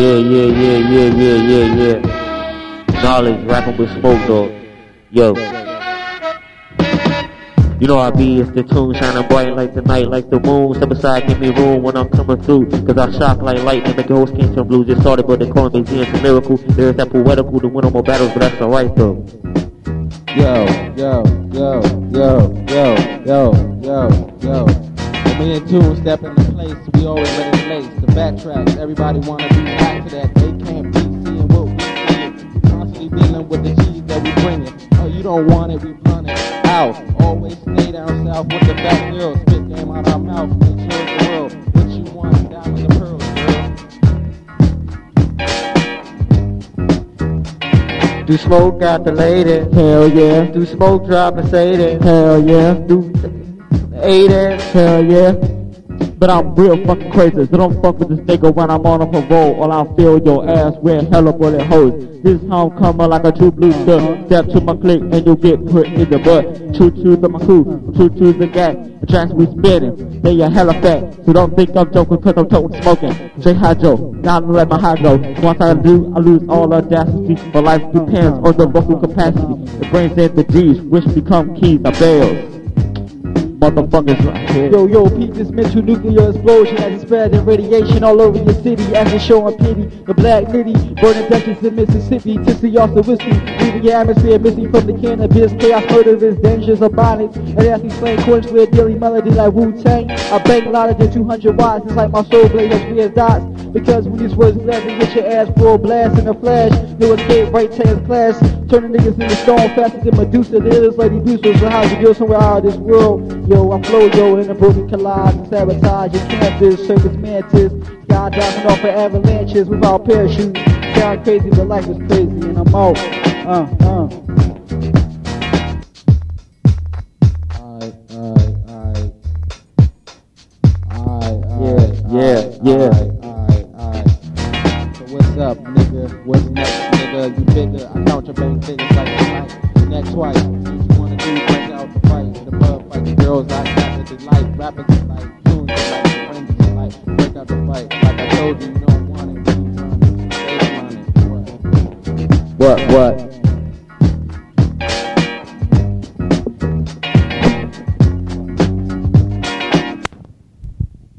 yeah, yeah, yeah, yeah, yeah, yeah. Yeah. Knowledge, rapping with smoke, dog. Yo. You know I be, it's the tune shining bright like the night, like the moon. Step aside, give me room when I'm coming through. Cause I shock like lightning, make the ghost came from blues. Just started, but they call me the a miracle. There's that poetical to win on more battles, but that's alright though. Yo, yo, yo, yo, yo, yo, yo, yo. Me and Tune step in the place, we always let it lace. The backtracks, everybody wanna be back to that. They can't be seeing what we see. Constantly dealing with the cheese that we bringing. Oh, you don't want it, we run it out. Always stay down south with the back girl. Spit game out our mouth, make sure the world. What you want, diamonds and pearls, girl. Do smoke got the lady? Hell yeah. Do smoke drop Mercedes? Hell yeah. Do 80s? Hell yeah. But I'm real fucking crazy, so don't fuck with this nigga when I'm on a parole, or I'll fill your ass with hella bullet holes. This homecoming like a true blue stud. Step to my clique and you'll get put in the butt. Choo choo to my crew, choo choo the gas. The tracks we spinning, they are hella fat. So don't think I'm joking cause I'm toting smoking. J Hydro, now I'm let my go. Once I do, I lose all audacity. But life depends on the vocal capacity. It brings in the G's, which become keys or bells motherfuckers right here. Yo, yo, peep this mental nuclear explosion as it spreading radiation all over your city as it's showing pity. The black nitty, burning Dutchess in Mississippi, tipsy off the whiskey, leaving your atmosphere missing from the cannabis. Chaos, murder is dangerous of bonnets. And as we play chords with a daily melody like Wu-Tang, I bang louder than 200 watts. It's like my soul blade has weird dots. Because when these words blast and get your ass full blast in a flash, no escape right to his class. Turning niggas into stone faster than Medusa, the illest lady Booster. So how you go somewhere out of this world? Yo, I flow, yo, in a broken collide and sabotage your campus, circus mantis. Skydiving off of avalanches without parachutes. Sound crazy, but life is crazy, and I'm out. Uh, uh. Alright, alright, alright. Alright, alright. Yeah, alright, yeah, up, nigga? What's next, nigga? You bigger. I count your bank figures like twice. What you wanna do? Break out the fight. The bug fight. The girls I got the delight. Rappers delight. Tunes delight. Friends delight. Break out the fight. Like I told you, you don't want it. What, what?